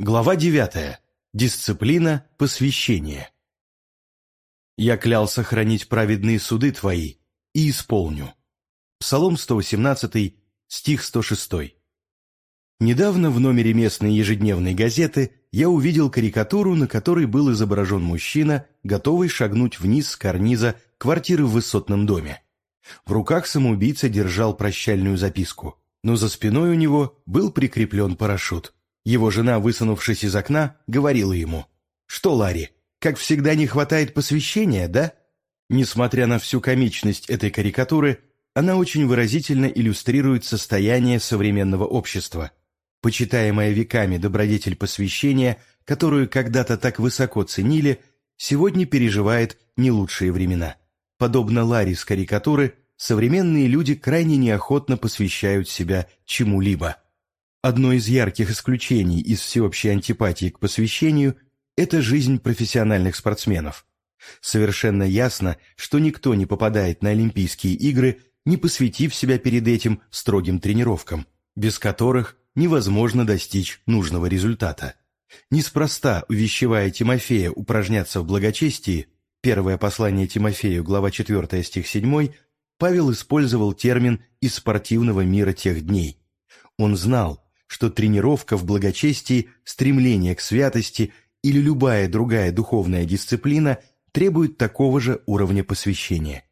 Глава 9. Дисциплина посвящения. «Я клялся хранить праведные суды твои и исполню». Псалом 118, стих 106. Недавно в номере местной ежедневной газеты я увидел карикатуру, на которой был изображен мужчина, готовый шагнуть вниз с карниза квартиры в высотном доме. В руках самоубийца держал прощальную записку, но за спиной у него был прикреплен парашют – его жена, высунувшись из окна, говорила ему, «Что, Ларри, как всегда не хватает посвящения, да?» Несмотря на всю комичность этой карикатуры, она очень выразительно иллюстрирует состояние современного общества. Почитаемая веками добродетель посвящения, которую когда-то так высоко ценили, сегодня переживает не лучшие времена. Подобно Ларри с карикатуры, современные люди крайне неохотно посвящают себя чему-либо. Одно из ярких исключений из всеобщей антипатии к посвящению – это жизнь профессиональных спортсменов. Совершенно ясно, что никто не попадает на Олимпийские игры, не посвятив себя перед этим строгим тренировкам, без которых невозможно достичь нужного результата. Неспроста, увещевая Тимофея упражняться в благочестии, первое послание Тимофею, глава 4, стих 7, Павел использовал термин из спортивного мира тех дней. Он знал, что тренировка в благочестии, стремление к святости или любая другая духовная дисциплина требует такого же уровня посвящения.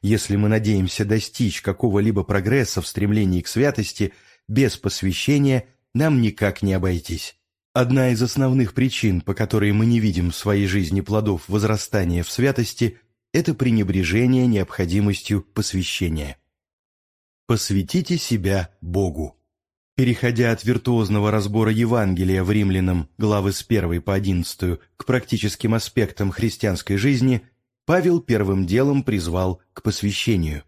Если мы надеемся достичь какого-либо прогресса в стремлении к святости, без посвящения нам никак не обойтись. Одна из основных причин, по которой мы не видим в своей жизни плодов возрастания в святости, это пренебрежение необходимостью посвящения. Посвятите себя Богу. Переходя от виртуозного разбора Евангелия в римлянам, главы с 1 по 11, к практическим аспектам христианской жизни, Павел первым делом призвал к посвящению.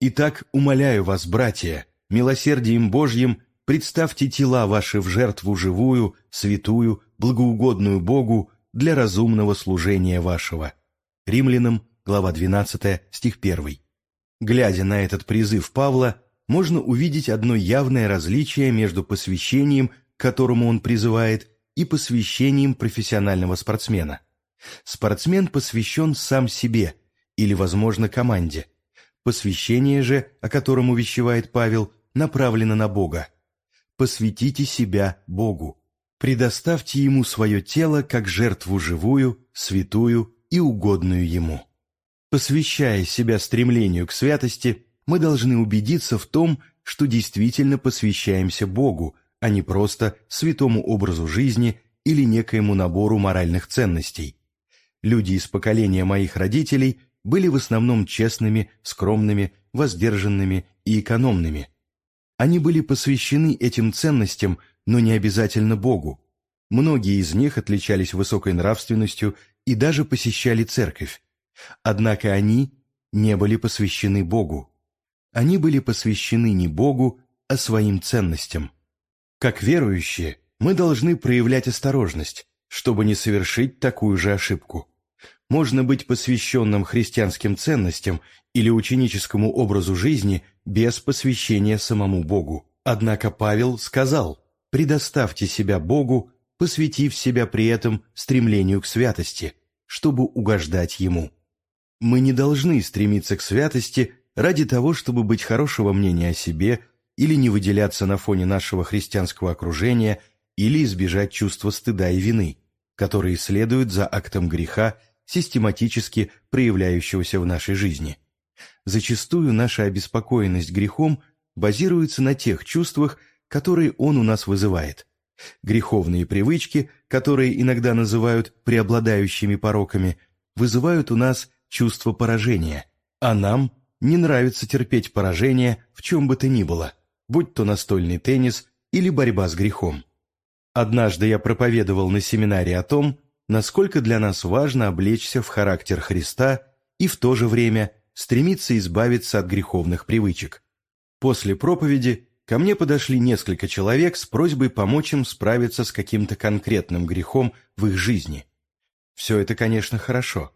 «Итак, умоляю вас, братья, милосердием Божьим представьте тела ваши в жертву живую, святую, благоугодную Богу для разумного служения вашего». Римлянам, глава 12, стих 1. Глядя на этот призыв Павла, можно увидеть одно явное различие между посвящением, к которому он призывает, и посвящением профессионального спортсмена. Спортсмен посвящен сам себе или, возможно, команде. Посвящение же, о котором увещевает Павел, направлено на Бога. Посвятите себя Богу. Предоставьте Ему свое тело как жертву живую, святую и угодную Ему. Посвящая себя стремлению к святости, мы должны убедиться в том, что действительно посвящаемся Богу, а не просто святому образу жизни или некоему набору моральных ценностей. Люди из поколения моих родителей были в основном честными, скромными, воздержанными и экономными. Они были посвящены этим ценностям, но не обязательно Богу. Многие из них отличались высокой нравственностью и даже посещали церковь. Однако они не были посвящены Богу они были посвящены не Богу, а своим ценностям. Как верующие, мы должны проявлять осторожность, чтобы не совершить такую же ошибку. Можно быть посвященным христианским ценностям или ученическому образу жизни без посвящения самому Богу. Однако Павел сказал «предоставьте себя Богу, посвятив себя при этом стремлению к святости, чтобы угождать Ему». Мы не должны стремиться к святости ради того, чтобы быть хорошего мнения о себе или не выделяться на фоне нашего христианского окружения или избежать чувства стыда и вины, которые следуют за актом греха, систематически проявляющегося в нашей жизни. Зачастую наша обеспокоенность грехом базируется на тех чувствах, которые он у нас вызывает. Греховные привычки, которые иногда называют преобладающими пороками, вызывают у нас чувство поражения, а нам не нравится терпеть поражение в чем бы то ни было, будь то настольный теннис или борьба с грехом. Однажды я проповедовал на семинаре о том, насколько для нас важно облечься в характер Христа и в то же время стремиться избавиться от греховных привычек. После проповеди ко мне подошли несколько человек с просьбой помочь им справиться с каким-то конкретным грехом в их жизни. Все это, конечно, хорошо –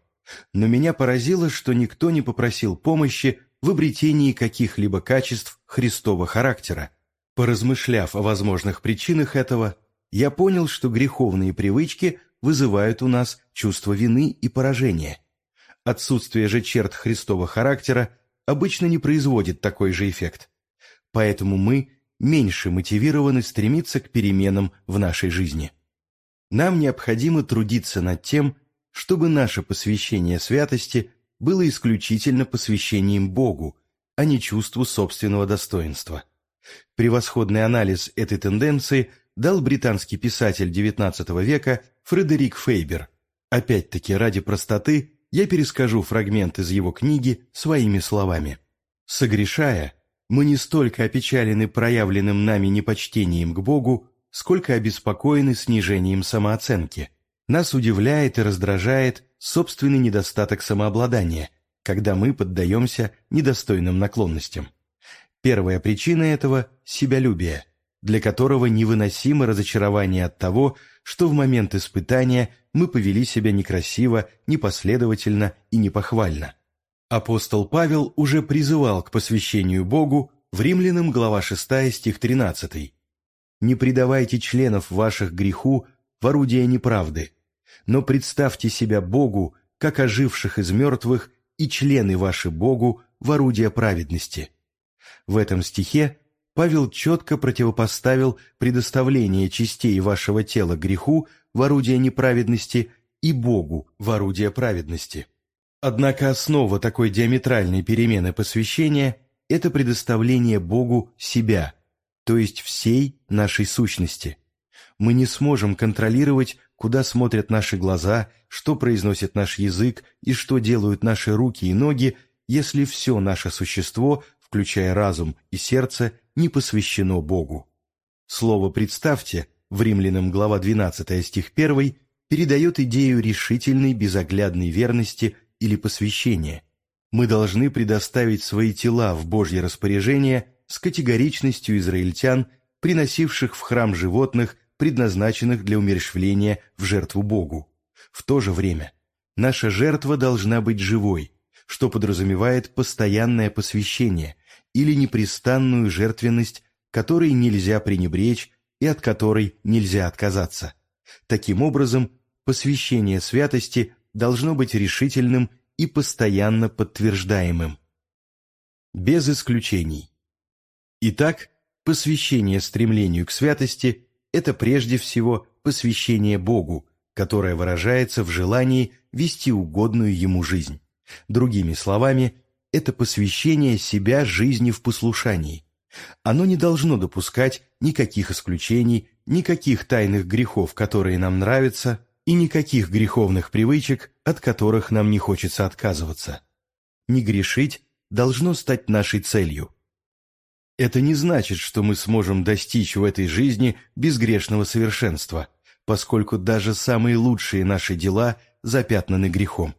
но меня поразило, что никто не попросил помощи в обретении каких-либо качеств Христова характера. Поразмышляв о возможных причинах этого, я понял, что греховные привычки вызывают у нас чувство вины и поражения. Отсутствие же черт Христова характера обычно не производит такой же эффект. Поэтому мы меньше мотивированы стремиться к переменам в нашей жизни. Нам необходимо трудиться над тем, чтобы наше посвящение святости было исключительно посвящением Богу, а не чувству собственного достоинства. Превосходный анализ этой тенденции дал британский писатель XIX века Фредерик Фейбер. Опять-таки, ради простоты, я перескажу фрагмент из его книги своими словами. «Согрешая, мы не столько опечалены проявленным нами непочтением к Богу, сколько обеспокоены снижением самооценки. Нас удивляет и раздражает собственный недостаток самообладания, когда мы поддаемся недостойным наклонностям. Первая причина этого – себялюбие, для которого невыносимо разочарование от того, что в момент испытания мы повели себя некрасиво, непоследовательно и непохвально. Апостол Павел уже призывал к посвящению Богу в Римлянам глава 6 стих 13 не предавайте членов ваших греху в орудие неправды, но представьте себя Богу, как оживших из мертвых, и члены ваши Богу в орудие праведности». В этом стихе Павел четко противопоставил предоставление частей вашего тела греху в орудие неправедности и Богу в орудие праведности. Однако основа такой диаметральной перемены посвящения – это предоставление Богу себя – то есть всей нашей сущности. Мы не сможем контролировать, куда смотрят наши глаза, что произносит наш язык и что делают наши руки и ноги, если все наше существо, включая разум и сердце, не посвящено Богу. Слово «представьте» в Римлянам глава 12 стих 1 передает идею решительной безоглядной верности или посвящения. Мы должны предоставить свои тела в Божье распоряжение с категоричностью израильтян, приносивших в храм животных, предназначенных для умерщвления в жертву Богу. В то же время наша жертва должна быть живой, что подразумевает постоянное посвящение или непрестанную жертвенность, которой нельзя пренебречь и от которой нельзя отказаться. Таким образом, посвящение святости должно быть решительным и постоянно подтверждаемым. Без исключений. Итак, посвящение стремлению к святости – это прежде всего посвящение Богу, которое выражается в желании вести угодную Ему жизнь. Другими словами, это посвящение себя жизни в послушании. Оно не должно допускать никаких исключений, никаких тайных грехов, которые нам нравятся, и никаких греховных привычек, от которых нам не хочется отказываться. Не грешить должно стать нашей целью – это не значит, что мы сможем достичь в этой жизни безгрешного совершенства, поскольку даже самые лучшие наши дела запятнаны грехом.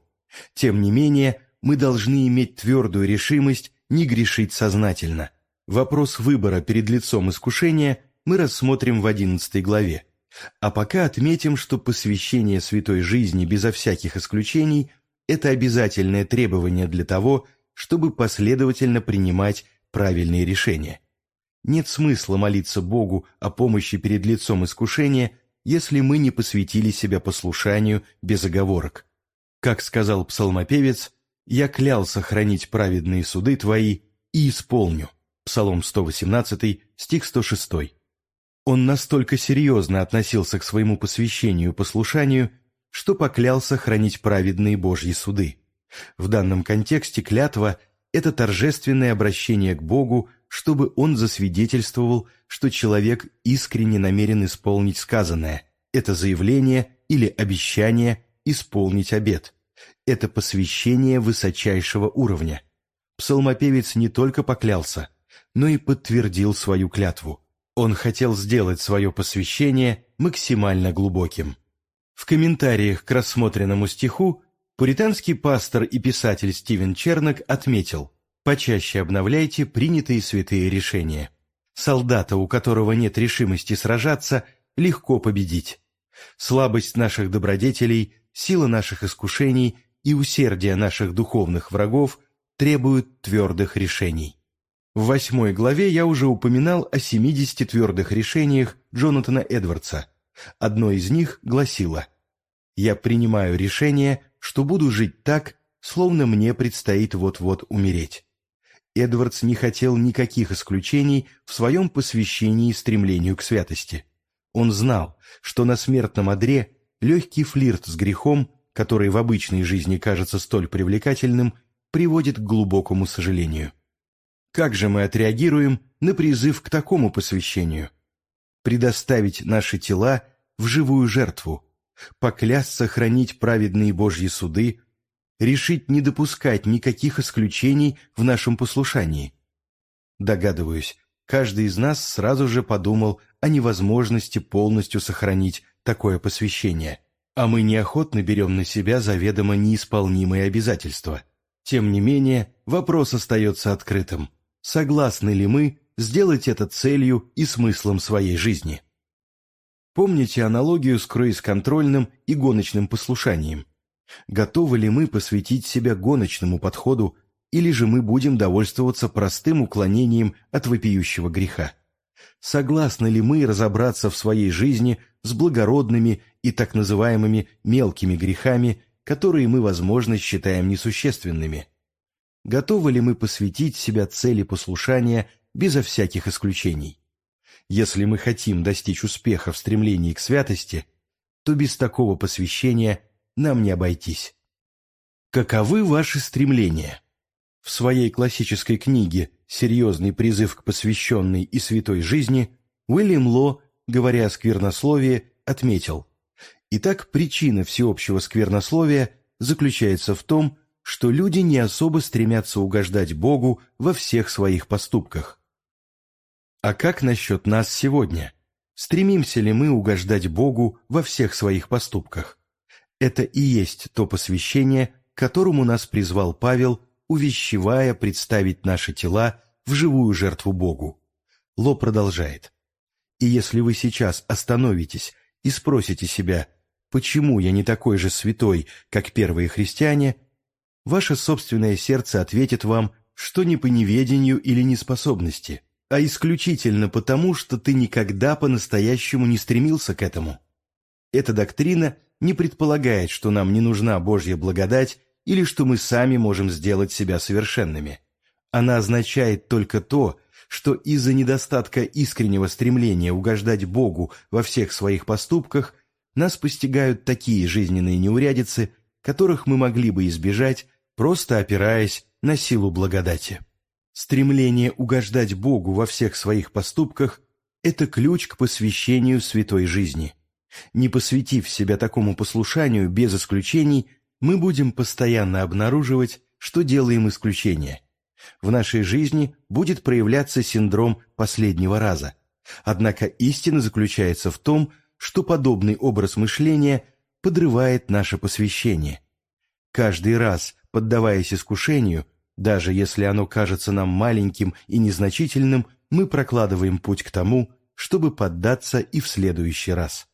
Тем не менее, мы должны иметь твердую решимость не грешить сознательно. Вопрос выбора перед лицом искушения мы рассмотрим в 11 главе. А пока отметим, что посвящение святой жизни безо всяких исключений – это обязательное требование для того, чтобы последовательно принимать правильные решения. Нет смысла молиться Богу о помощи перед лицом искушения, если мы не посвятили себя послушанию без оговорок. Как сказал псалмопевец, «Я клялся хранить праведные суды Твои и исполню». Псалом 118, стих 106. Он настолько серьезно относился к своему посвящению послушанию, что поклялся хранить праведные Божьи суды. В данном контексте клятва это торжественное обращение к Богу, чтобы Он засвидетельствовал, что человек искренне намерен исполнить сказанное. Это заявление или обещание исполнить обет. Это посвящение высочайшего уровня. Псалмопевец не только поклялся, но и подтвердил свою клятву. Он хотел сделать свое посвящение максимально глубоким. В комментариях к рассмотренному стиху Пуританский пастор и писатель Стивен Чернок отметил, почаще обновляйте принятые святые решения. Солдата, у которого нет решимости сражаться, легко победить. Слабость наших добродетелей, сила наших искушений и усердие наших духовных врагов требуют твердых решений. В восьмой главе я уже упоминал о 70 твердых решениях Джонатана Эдвардса, Одно из них гласило «Я принимаю решение, что буду жить так, словно мне предстоит вот-вот умереть». Эдвардс не хотел никаких исключений в своем посвящении и стремлению к святости. Он знал, что на смертном одре легкий флирт с грехом, который в обычной жизни кажется столь привлекательным, приводит к глубокому сожалению. Как же мы отреагируем на призыв к такому посвящению? Предоставить наши тела в живую жертву, поклясться хранить праведные Божьи суды, решить не допускать никаких исключений в нашем послушании. Догадываюсь, каждый из нас сразу же подумал о невозможности полностью сохранить такое посвящение, а мы неохотно берем на себя заведомо неисполнимые обязательства. Тем не менее, вопрос остается открытым. Согласны ли мы сделать это целью и смыслом своей жизни? Помните аналогию с круиз-контрольным и гоночным послушанием? Готовы ли мы посвятить себя гоночному подходу, или же мы будем довольствоваться простым уклонением от вопиющего греха? Согласны ли мы разобраться в своей жизни с благородными и так называемыми мелкими грехами, которые мы, возможно, считаем несущественными? Готовы ли мы посвятить себя цели послушания безо всяких исключений? Если мы хотим достичь успеха в стремлении к святости, то без такого посвящения нам не обойтись. Каковы ваши стремления? В своей классической книге «Серьезный призыв к посвященной и святой жизни» Уильям Ло, говоря о сквернословии, отметил «Итак, причина всеобщего сквернословия заключается в том, что люди не особо стремятся угождать Богу во всех своих поступках. А как насчет нас сегодня? Стремимся ли мы угождать Богу во всех своих поступках? Это и есть то посвящение, к которому нас призвал Павел, увещевая представить наши тела в живую жертву Богу. Ло продолжает. И если вы сейчас остановитесь и спросите себя, почему я не такой же святой, как первые христиане, ваше собственное сердце ответит вам, что не по неведению или неспособности, а исключительно потому, что ты никогда по-настоящему не стремился к этому. Эта доктрина не предполагает, что нам не нужна Божья благодать или что мы сами можем сделать себя совершенными. Она означает только то, что из-за недостатка искреннего стремления угождать Богу во всех своих поступках нас постигают такие жизненные неурядицы, которых мы могли бы избежать, просто опираясь на силу благодати. Стремление угождать Богу во всех своих поступках – это ключ к посвящению святой жизни – не посвятив себя такому послушанию без исключений, мы будем постоянно обнаруживать, что делаем исключения. В нашей жизни будет проявляться синдром последнего раза. Однако истина заключается в том, что подобный образ мышления подрывает наше посвящение. Каждый раз, поддаваясь искушению, даже если оно кажется нам маленьким и незначительным, мы прокладываем путь к тому, чтобы поддаться и в следующий раз.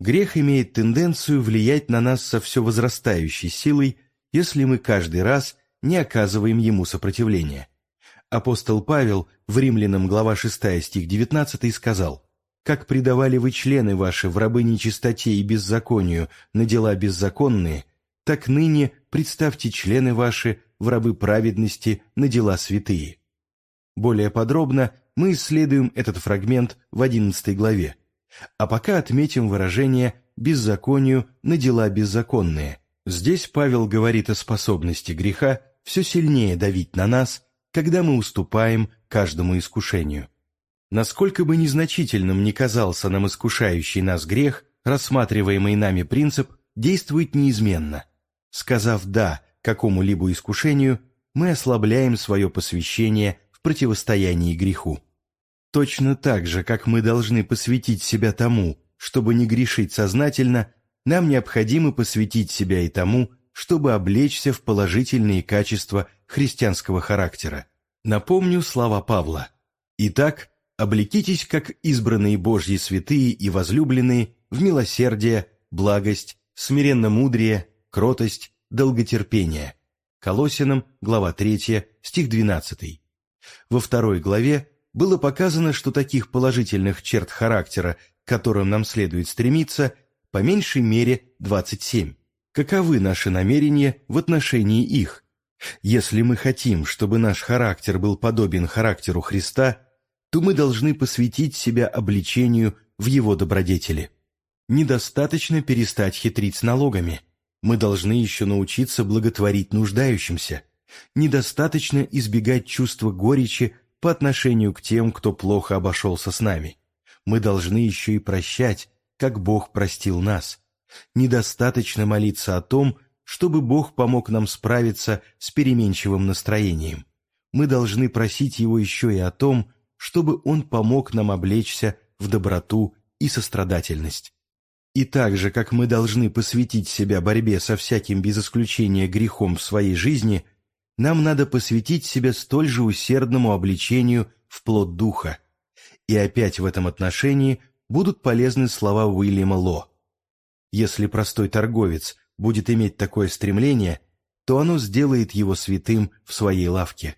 Грех имеет тенденцию влиять на нас со все возрастающей силой, если мы каждый раз не оказываем ему сопротивления. Апостол Павел в Римлянам глава 6 стих 19 сказал «Как предавали вы члены ваши в рабы нечистоте и беззаконию на дела беззаконные, так ныне представьте члены ваши в рабы праведности на дела святые». Более подробно мы исследуем этот фрагмент в 11 главе. А пока отметим выражение «беззаконию на дела беззаконные». Здесь Павел говорит о способности греха все сильнее давить на нас, когда мы уступаем каждому искушению. Насколько бы незначительным ни казался нам искушающий нас грех, рассматриваемый нами принцип действует неизменно. Сказав «да» какому-либо искушению, мы ослабляем свое посвящение в противостоянии греху. Точно так же, как мы должны посвятить себя тому, чтобы не грешить сознательно, нам необходимо посвятить себя и тому, чтобы облечься в положительные качества христианского характера. Напомню слова Павла. «Итак, облекитесь, как избранные Божьи святые и возлюбленные, в милосердие, благость, смиренно-мудрие, кротость, долготерпение». Колосинам, глава 3, стих 12. Во второй главе было показано, что таких положительных черт характера, к которым нам следует стремиться, по меньшей мере 27. Каковы наши намерения в отношении их? Если мы хотим, чтобы наш характер был подобен характеру Христа, то мы должны посвятить себя обличению в Его добродетели. Недостаточно перестать хитрить с налогами. Мы должны еще научиться благотворить нуждающимся. Недостаточно избегать чувства горечи по отношению к тем, кто плохо обошелся с нами. Мы должны еще и прощать, как Бог простил нас. Недостаточно молиться о том, чтобы Бог помог нам справиться с переменчивым настроением. Мы должны просить Его еще и о том, чтобы Он помог нам облечься в доброту и сострадательность. И так же, как мы должны посвятить себя борьбе со всяким без исключения грехом в своей жизни, нам надо посвятить себя столь же усердному обличению в плод духа. И опять в этом отношении будут полезны слова Уильяма Ло. Если простой торговец будет иметь такое стремление, то оно сделает его святым в своей лавке.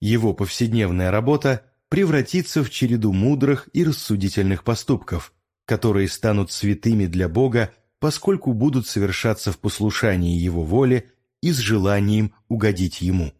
Его повседневная работа превратится в череду мудрых и рассудительных поступков, которые станут святыми для Бога, поскольку будут совершаться в послушании Его воле и с желанием угодить Ему.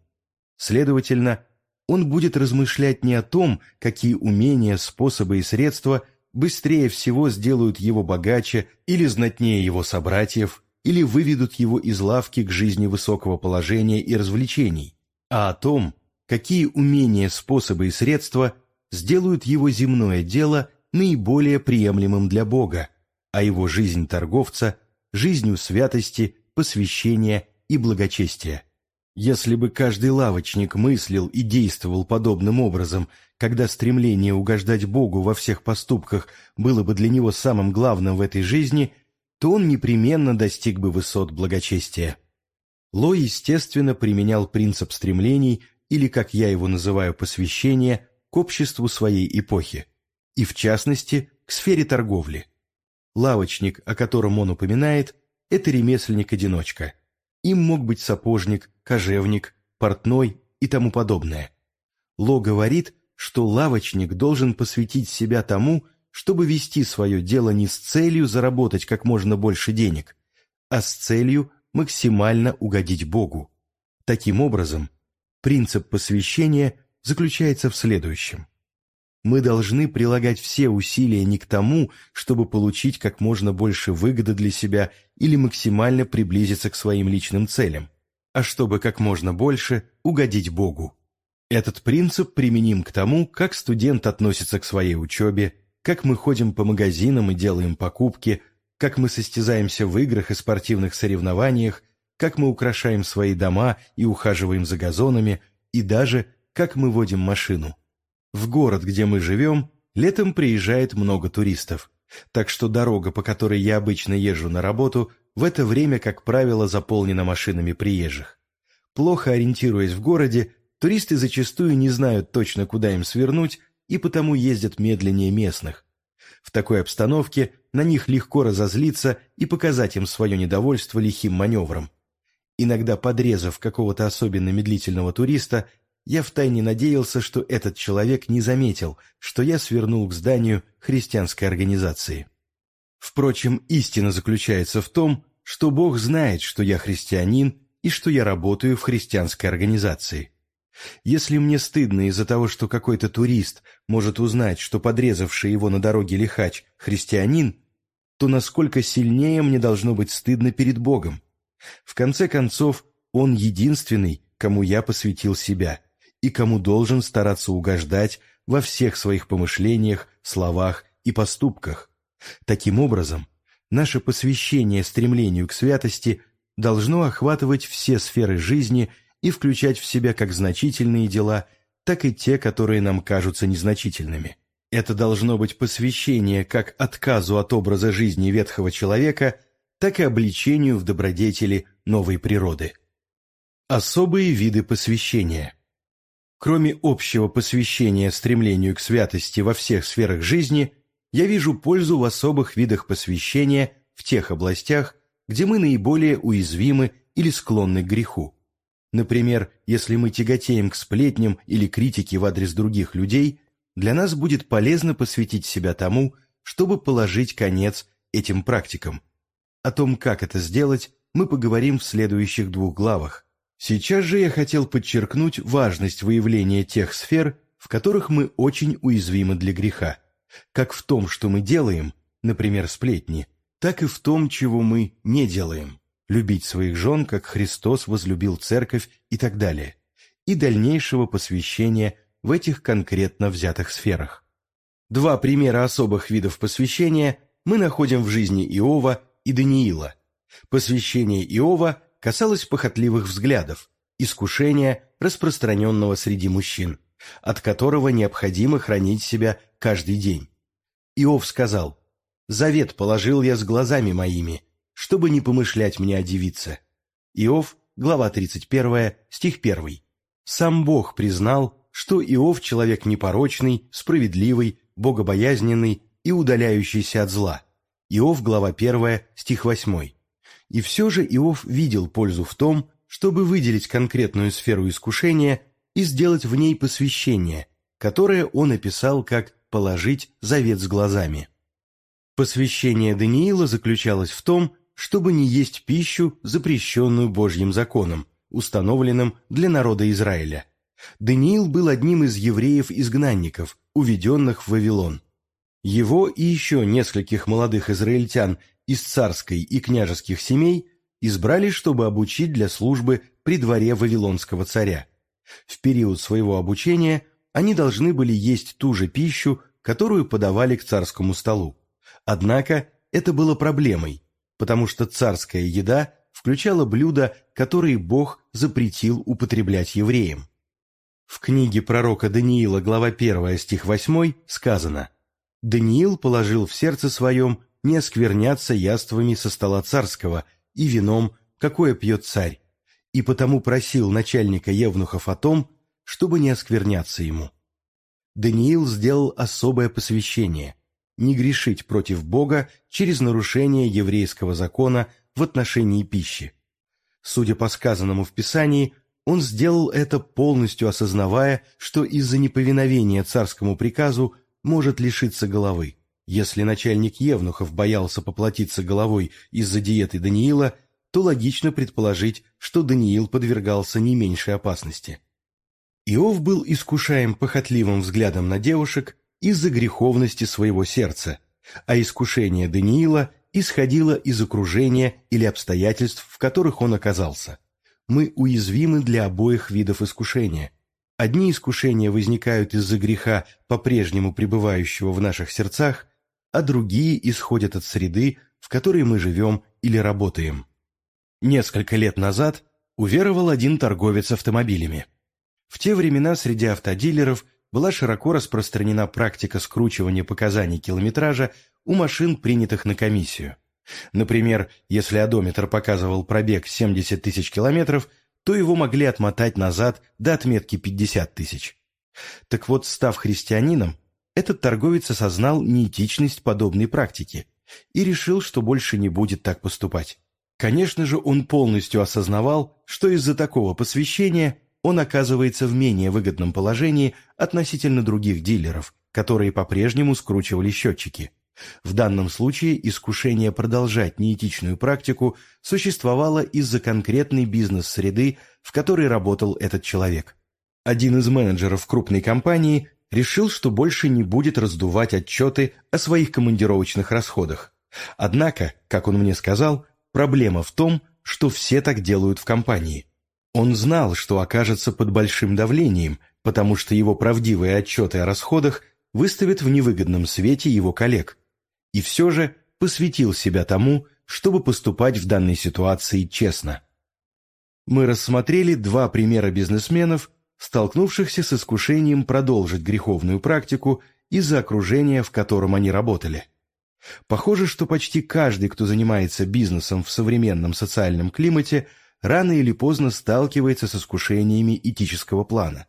Следовательно, он будет размышлять не о том, какие умения, способы и средства быстрее всего сделают его богаче или знатнее его собратьев, или выведут его из лавки к жизни высокого положения и развлечений, а о том, какие умения, способы и средства сделают его земное дело наиболее приемлемым для Бога, а его жизнь торговца – жизнью святости, посвящения и благочестия. Если бы каждый лавочник мыслил и действовал подобным образом, когда стремление угождать Богу во всех поступках было бы для него самым главным в этой жизни, то он непременно достиг бы высот благочестия. Ло, естественно, применял принцип стремлений или, как я его называю, посвящение, к обществу своей эпохи, и в частности, к сфере торговли. Лавочник, о котором он упоминает, это ремесленник-одиночка. Им мог быть сапожник, кожевник, портной и тому подобное. Ло говорит, что лавочник должен посвятить себя тому, чтобы вести свое дело не с целью заработать как можно больше денег, а с целью максимально угодить Богу. Таким образом, Принцип посвящения заключается в следующем. Мы должны прилагать все усилия не к тому, чтобы получить как можно больше выгоды для себя или максимально приблизиться к своим личным целям, а чтобы как можно больше угодить Богу. Этот принцип применим к тому, как студент относится к своей учебе, как мы ходим по магазинам и делаем покупки, как мы состязаемся в играх и спортивных соревнованиях, как мы украшаем свои дома и ухаживаем за газонами, и даже как мы водим машину. В город, где мы живем, летом приезжает много туристов, так что дорога, по которой я обычно езжу на работу, в это время, как правило, заполнена машинами приезжих. Плохо ориентируясь в городе, туристы зачастую не знают точно, куда им свернуть, и потому ездят медленнее местных. В такой обстановке на них легко разозлиться и показать им свое недовольство лихим маневром. Иногда подрезав какого-то особенно медлительного туриста, я втайне надеялся, что этот человек не заметил, что я свернул к зданию христианской организации. Впрочем, истина заключается в том, что Бог знает, что я христианин и что я работаю в христианской организации. Если мне стыдно из-за того, что какой-то турист может узнать, что подрезавший его на дороге лихач – христианин, то насколько сильнее мне должно быть стыдно перед Богом? В конце концов, он единственный, кому я посвятил себя, и кому должен стараться угождать во всех своих помышлениях, словах и поступках. Таким образом, наше посвящение стремлению к святости должно охватывать все сферы жизни и включать в себя как значительные дела, так и те, которые нам кажутся незначительными. Это должно быть посвящение как отказу от образа жизни ветхого человека – так и обличению в добродетели новой природы. Особые виды посвящения Кроме общего посвящения стремлению к святости во всех сферах жизни, я вижу пользу в особых видах посвящения в тех областях, где мы наиболее уязвимы или склонны к греху. Например, если мы тяготеем к сплетням или критике в адрес других людей, для нас будет полезно посвятить себя тому, чтобы положить конец этим практикам. О том, как это сделать, мы поговорим в следующих двух главах. Сейчас же я хотел подчеркнуть важность выявления тех сфер, в которых мы очень уязвимы для греха, как в том, что мы делаем, например, сплетни, так и в том, чего мы не делаем, любить своих жен, как Христос возлюбил церковь и так далее, и дальнейшего посвящения в этих конкретно взятых сферах. Два примера особых видов посвящения мы находим в жизни Иова и Даниила. Посвящение Иова касалось похотливых взглядов, искушения, распространенного среди мужчин, от которого необходимо хранить себя каждый день. Иов сказал, «Завет положил я с глазами моими, чтобы не помышлять мне о девице». Иов, глава 31, стих 1. Сам Бог признал, что Иов человек непорочный, справедливый, богобоязненный и удаляющийся от зла. Иов, глава 1, стих 8. И все же Иов видел пользу в том, чтобы выделить конкретную сферу искушения и сделать в ней посвящение, которое он описал как «положить завет с глазами». Посвящение Даниила заключалось в том, чтобы не есть пищу, запрещенную Божьим законом, установленным для народа Израиля. Даниил был одним из евреев-изгнанников, уведенных в Вавилон. Его и еще нескольких молодых израильтян из царской и княжеских семей избрали, чтобы обучить для службы при дворе Вавилонского царя. В период своего обучения они должны были есть ту же пищу, которую подавали к царскому столу. Однако это было проблемой, потому что царская еда включала блюда, которые Бог запретил употреблять евреям. В книге пророка Даниила, глава 1, стих 8, сказано «Даниил положил в сердце своем не оскверняться яствами со стола царского и вином, какое пьет царь, и потому просил начальника евнухов о том, чтобы не оскверняться ему. Даниил сделал особое посвящение – не грешить против Бога через нарушение еврейского закона в отношении пищи. Судя по сказанному в Писании, он сделал это полностью осознавая, что из-за неповиновения царскому приказу может лишиться головы. Если начальник Евнухов боялся поплатиться головой из-за диеты Даниила, то логично предположить, что Даниил подвергался не меньшей опасности. Иов был искушаем похотливым взглядом на девушек из-за греховности своего сердца, а искушение Даниила исходило из окружения или обстоятельств, в которых он оказался. Мы уязвимы для обоих видов искушения. Одни искушения возникают из-за греха, по-прежнему пребывающего в наших сердцах, а другие исходят от среды, в которой мы живем или работаем. Несколько лет назад уверовал один торговец автомобилями. В те времена среди автодилеров была широко распространена практика скручивания показаний километража у машин, принятых на комиссию. Например, если одометр показывал пробег 70 тысяч километров, то его могли отмотать назад до отметки 50 тысяч. Так вот, став христианином, этот торговец осознал неэтичность подобной практики и решил, что больше не будет так поступать. Конечно же, он полностью осознавал, что из-за такого посвящения он оказывается в менее выгодном положении относительно других дилеров, которые по-прежнему скручивали счетчики. В данном случае искушение продолжать неэтичную практику существовало из-за конкретной бизнес-среды, в которой работал этот человек. Один из менеджеров крупной компании решил, что больше не будет раздувать отчеты о своих командировочных расходах. Однако, как он мне сказал, проблема в том, что все так делают в компании. Он знал, что окажется под большим давлением, потому что его правдивые отчеты о расходах выставят в невыгодном свете его коллег. И все же посвятил себя тому, чтобы поступать в данной ситуации честно. Мы рассмотрели два примера бизнесменов, столкнувшихся с искушением продолжить греховную практику из-за окружения, в котором они работали. Похоже, что почти каждый, кто занимается бизнесом в современном социальном климате, рано или поздно сталкивается с искушениями этического плана.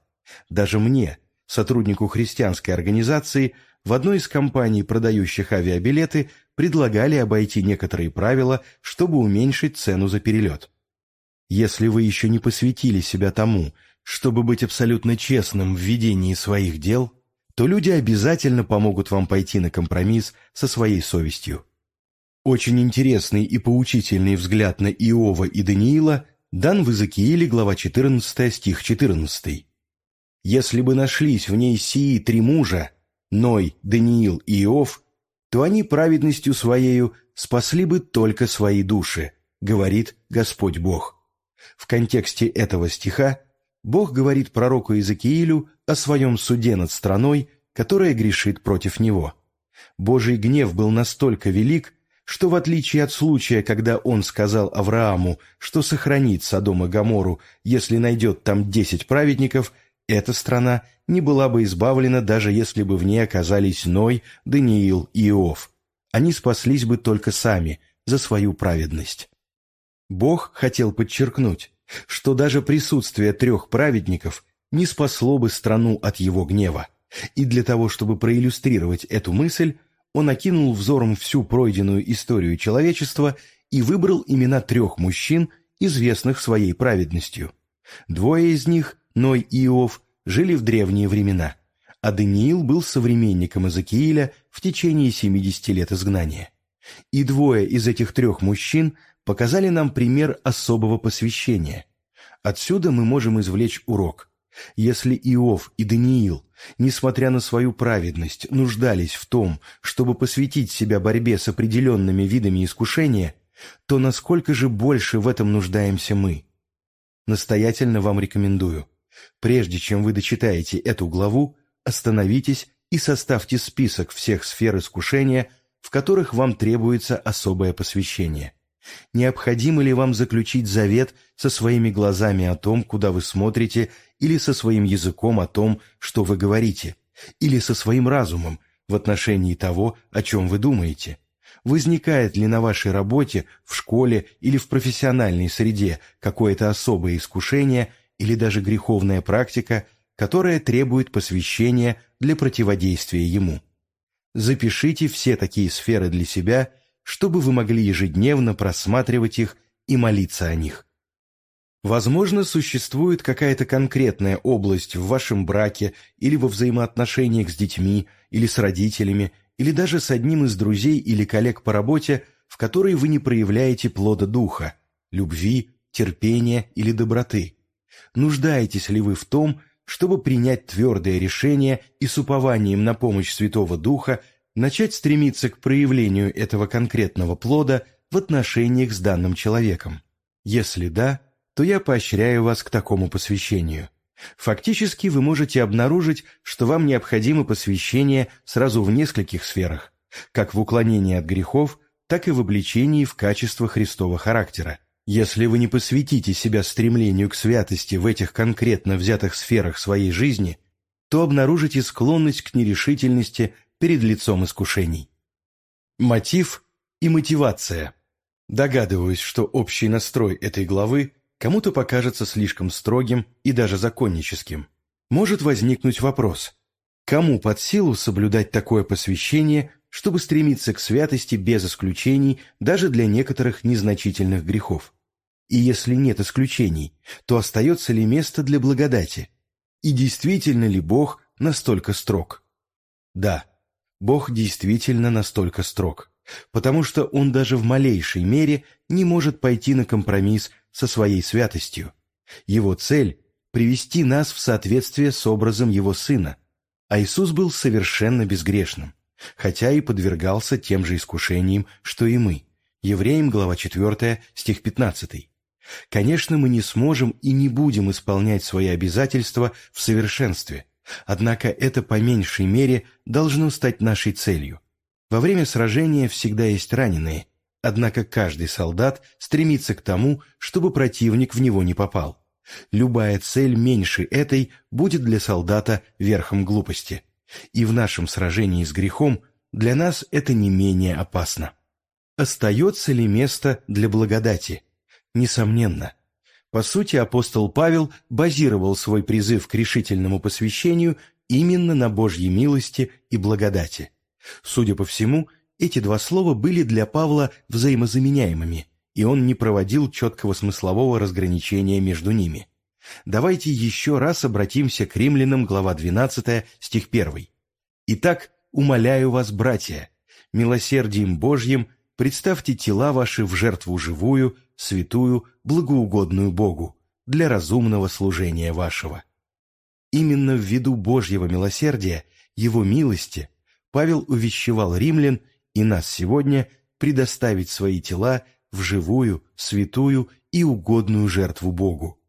Даже мне, сотруднику христианской организации, в одной из компаний, продающих авиабилеты, предлагали обойти некоторые правила, чтобы уменьшить цену за перелет. Если вы еще не посвятили себя тому, чтобы быть абсолютно честным в ведении своих дел, то люди обязательно помогут вам пойти на компромисс со своей совестью. Очень интересный и поучительный взгляд на Иова и Даниила дан в Иезекииле, глава 14, стих 14. «Если бы нашлись в ней сии три мужа, Ной, Даниил и Иов, то они праведностью своею спасли бы только свои души, говорит Господь Бог». В контексте этого стиха Бог говорит пророку Иезекиилю о своем суде над страной, которая грешит против него. Божий гнев был настолько велик, что в отличие от случая, когда он сказал Аврааму, что сохранит Содом и Гоморру, если найдет там десять праведников, эта страна не была бы избавлена, даже если бы в ней оказались Ной, Даниил и Иов. Они спаслись бы только сами, за свою праведность. Бог хотел подчеркнуть, что даже присутствие трех праведников не спасло бы страну от его гнева. И для того, чтобы проиллюстрировать эту мысль, он окинул взором всю пройденную историю человечества и выбрал имена трех мужчин, известных своей праведностью. Двое из них, Ной и Иов, жили в древние времена, а Даниил был современником Иезекииля в течение 70 лет изгнания. И двое из этих трех мужчин показали нам пример особого посвящения. Отсюда мы можем извлечь урок. Если Иов и Даниил, несмотря на свою праведность, нуждались в том, чтобы посвятить себя борьбе с определенными видами искушения, то насколько же больше в этом нуждаемся мы? Настоятельно вам рекомендую. Прежде чем вы дочитаете эту главу, остановитесь и составьте список всех сфер искушения, в которых вам требуется особое посвящение. Необходимо ли вам заключить завет со своими глазами о том, куда вы смотрите, или со своим языком о том, что вы говорите, или со своим разумом в отношении того, о чем вы думаете? Возникает ли на вашей работе, в школе или в профессиональной среде какое-то особое искушение или даже греховная практика, которая требует посвящения для противодействия ему? Запишите все такие сферы для себя – чтобы вы могли ежедневно просматривать их и молиться о них. Возможно, существует какая-то конкретная область в вашем браке или во взаимоотношениях с детьми, или с родителями, или даже с одним из друзей или коллег по работе, в которой вы не проявляете плода духа, любви, терпения или доброты. Нуждаетесь ли вы в том, чтобы принять твердое решение и с упованием на помощь Святого Духа начать стремиться к проявлению этого конкретного плода в отношениях с данным человеком? Если да, то я поощряю вас к такому посвящению. Фактически вы можете обнаружить, что вам необходимо посвящение сразу в нескольких сферах, как в уклонении от грехов, так и в обличении в качество Христова характера. Если вы не посвятите себя стремлению к святости в этих конкретно взятых сферах своей жизни, то обнаружите склонность к нерешительности перед лицом искушений. Мотив и мотивация. Догадываюсь, что общий настрой этой главы кому-то покажется слишком строгим и даже законническим. Может возникнуть вопрос, кому под силу соблюдать такое посвящение, чтобы стремиться к святости без исключений даже для некоторых незначительных грехов? И если нет исключений, то остается ли место для благодати? И действительно ли Бог настолько строг? Да, Бог действительно настолько строг, потому что Он даже в малейшей мере не может пойти на компромисс со своей святостью. Его цель – привести нас в соответствие с образом Его Сына, а Иисус был совершенно безгрешным, хотя и подвергался тем же искушениям, что и мы. Евреям, глава 4, стих 15. Конечно, мы не сможем и не будем исполнять свои обязательства в совершенстве, Однако это по меньшей мере должно стать нашей целью. Во время сражения всегда есть раненые, однако каждый солдат стремится к тому, чтобы противник в него не попал. Любая цель меньше этой будет для солдата верхом глупости. И в нашем сражении с грехом для нас это не менее опасно. Остается ли место для благодати? Несомненно. По сути, апостол Павел базировал свой призыв к решительному посвящению именно на Божьей милости и благодати. Судя по всему, эти два слова были для Павла взаимозаменяемыми, и он не проводил четкого смыслового разграничения между ними. Давайте еще раз обратимся к римлянам, глава 12, стих 1. Итак, умоляю вас, братья, милосердием Божьим представьте тела ваши в жертву живую, святую, благоугодную Богу, для разумного служения вашего. Именно в виду Божьего милосердия, Его милости, Павел увещевал римлян и нас сегодня предоставить свои тела в живую, святую и угодную жертву Богу.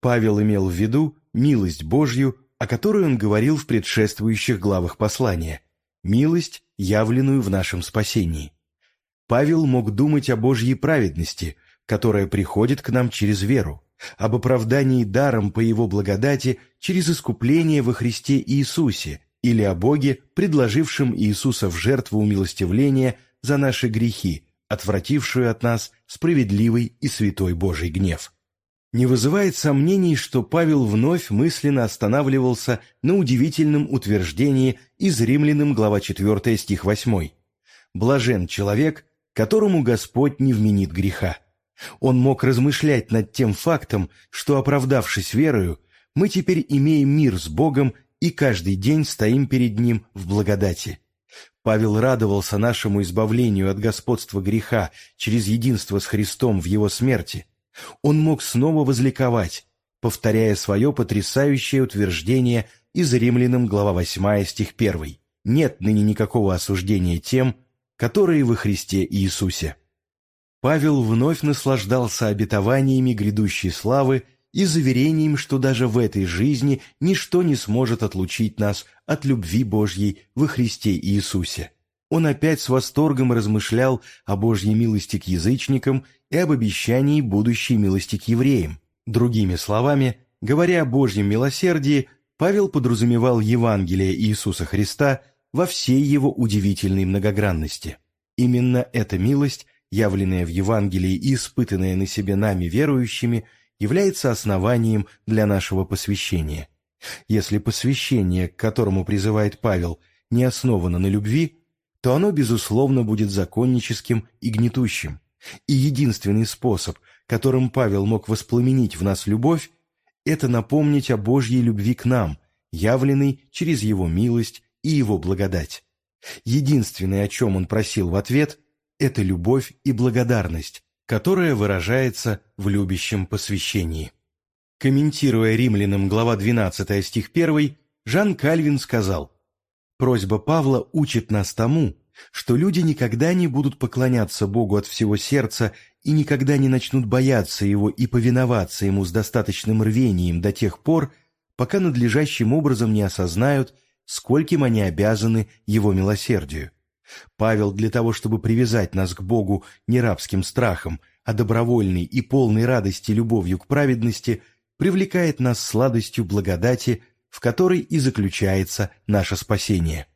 Павел имел в виду милость Божью, о которой он говорил в предшествующих главах послания, милость, явленную в нашем спасении. Павел мог думать о Божьей праведности, которая приходит к нам через веру, об оправдании даром по Его благодати через искупление во Христе Иисусе или о Боге, предложившем Иисуса в жертву умилостивления за наши грехи, отвратившую от нас справедливый и святой Божий гнев. Не вызывает сомнений, что Павел вновь мысленно останавливался на удивительном утверждении из Римлянам глава 4 стих 8. «Блажен человек, которому Господь не вменит греха». Он мог размышлять над тем фактом, что, оправдавшись верою, мы теперь имеем мир с Богом и каждый день стоим перед Ним в благодати. Павел радовался нашему избавлению от господства греха через единство с Христом в Его смерти. Он мог снова возликовать, повторяя свое потрясающее утверждение из Римлянам глава 8 стих 1. «Нет ныне никакого осуждения тем, которые во Христе Иисусе». Павел вновь наслаждался обетованиями грядущей славы и заверением, что даже в этой жизни ничто не сможет отлучить нас от любви Божьей во Христе Иисусе. Он опять с восторгом размышлял о Божьей милости к язычникам и об обещании будущей милости к евреям. Другими словами, говоря о Божьем милосердии, Павел подразумевал Евангелие Иисуса Христа во всей его удивительной многогранности. Именно эта милость явленное в Евангелии и испытанное на себе нами верующими, является основанием для нашего посвящения. Если посвящение, к которому призывает Павел, не основано на любви, то оно, безусловно, будет законническим и гнетущим. И единственный способ, которым Павел мог воспламенить в нас любовь, это напомнить о Божьей любви к нам, явленной через Его милость и Его благодать. Единственное, о чем он просил в ответ, это любовь и благодарность, которая выражается в любящем посвящении. Комментируя римлянам глава 12 стих 1, Жан Кальвин сказал, «Просьба Павла учит нас тому, что люди никогда не будут поклоняться Богу от всего сердца и никогда не начнут бояться Его и повиноваться Ему с достаточным рвением до тех пор, пока надлежащим образом не осознают, скольким они обязаны Его милосердию. Павел для того, чтобы привязать нас к Богу не рабским страхом, а добровольной и полной радости любовью к праведности, привлекает нас сладостью благодати, в которой и заключается наше спасение.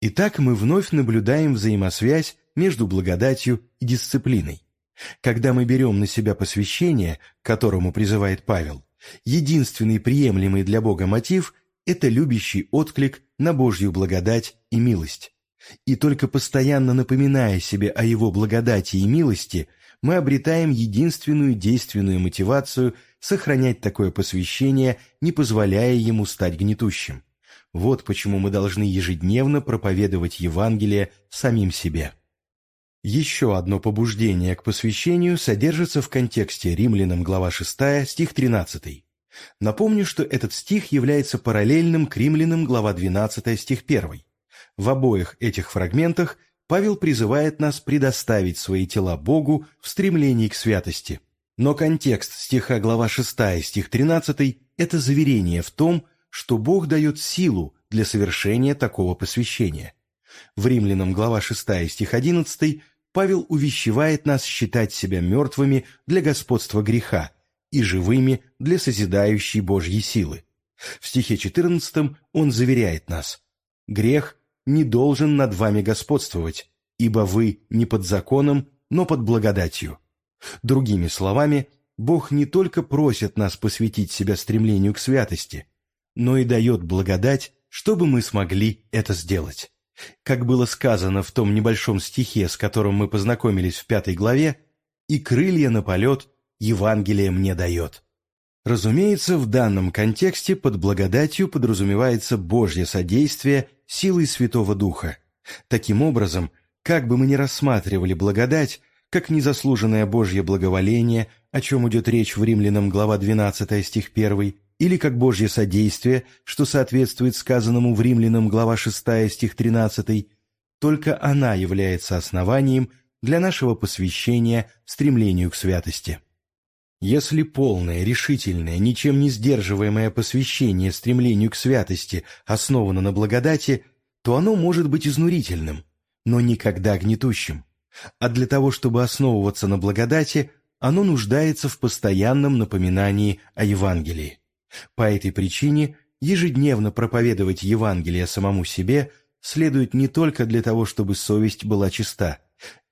Итак, мы вновь наблюдаем взаимосвязь между благодатью и дисциплиной. Когда мы берем на себя посвящение, которому призывает Павел, единственный приемлемый для Бога мотив – это любящий отклик на Божью благодать и милость. И только постоянно напоминая себе о Его благодати и милости, мы обретаем единственную действенную мотивацию сохранять такое посвящение, не позволяя ему стать гнетущим. Вот почему мы должны ежедневно проповедовать Евангелие самим себе. Еще одно побуждение к посвящению содержится в контексте Римлянам глава 6, стих 13. Напомню, что этот стих является параллельным к Римлянам глава 12, стих 1. В обоих этих фрагментах Павел призывает нас предоставить свои тела Богу в стремлении к святости. Но контекст стиха глава 6 стих 13 – это заверение в том, что Бог дает силу для совершения такого посвящения. В Римлянам глава 6 стих 11 Павел увещевает нас считать себя мертвыми для господства греха и живыми для созидающей Божьей силы. В стихе 14 он заверяет нас «Грех не должен над вами господствовать, ибо вы не под законом, но под благодатью. Другими словами, Бог не только просит нас посвятить себя стремлению к святости, но и дает благодать, чтобы мы смогли это сделать. Как было сказано в том небольшом стихе, с которым мы познакомились в пятой главе, «И крылья на полет Евангелие мне дает». Разумеется, в данном контексте под благодатью подразумевается Божье содействие силой Святого Духа. Таким образом, как бы мы ни рассматривали благодать, как незаслуженное Божье благоволение, о чем идет речь в Римлянам глава 12 стих 1, или как Божье содействие, что соответствует сказанному в Римлянам глава 6 стих 13, только она является основанием для нашего посвящения стремлению к святости. Если полное, решительное, ничем не сдерживаемое посвящение стремлению к святости основано на благодати, то оно может быть изнурительным, но никогда гнетущим. А для того, чтобы основываться на благодати, оно нуждается в постоянном напоминании о Евангелии. По этой причине ежедневно проповедовать Евангелие самому себе следует не только для того, чтобы совесть была чиста.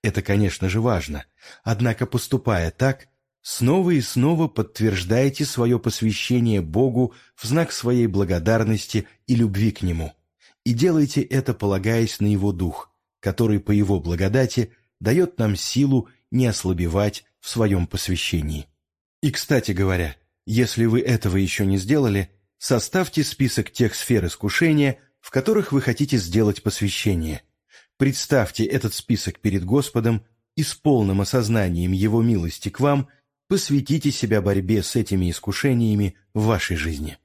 Это, конечно же, важно. Однако, поступая так, снова и снова подтверждаете свое посвящение Богу в знак своей благодарности и любви к Нему. И делайте это, полагаясь на Его Дух, который по Его благодати дает нам силу не ослабевать в своем посвящении. И, кстати говоря, если вы этого еще не сделали, составьте список тех сфер искушения, в которых вы хотите сделать посвящение. Представьте этот список перед Господом и с полным осознанием Его милости к вам – посвятите себя борьбе с этими искушениями в вашей жизни.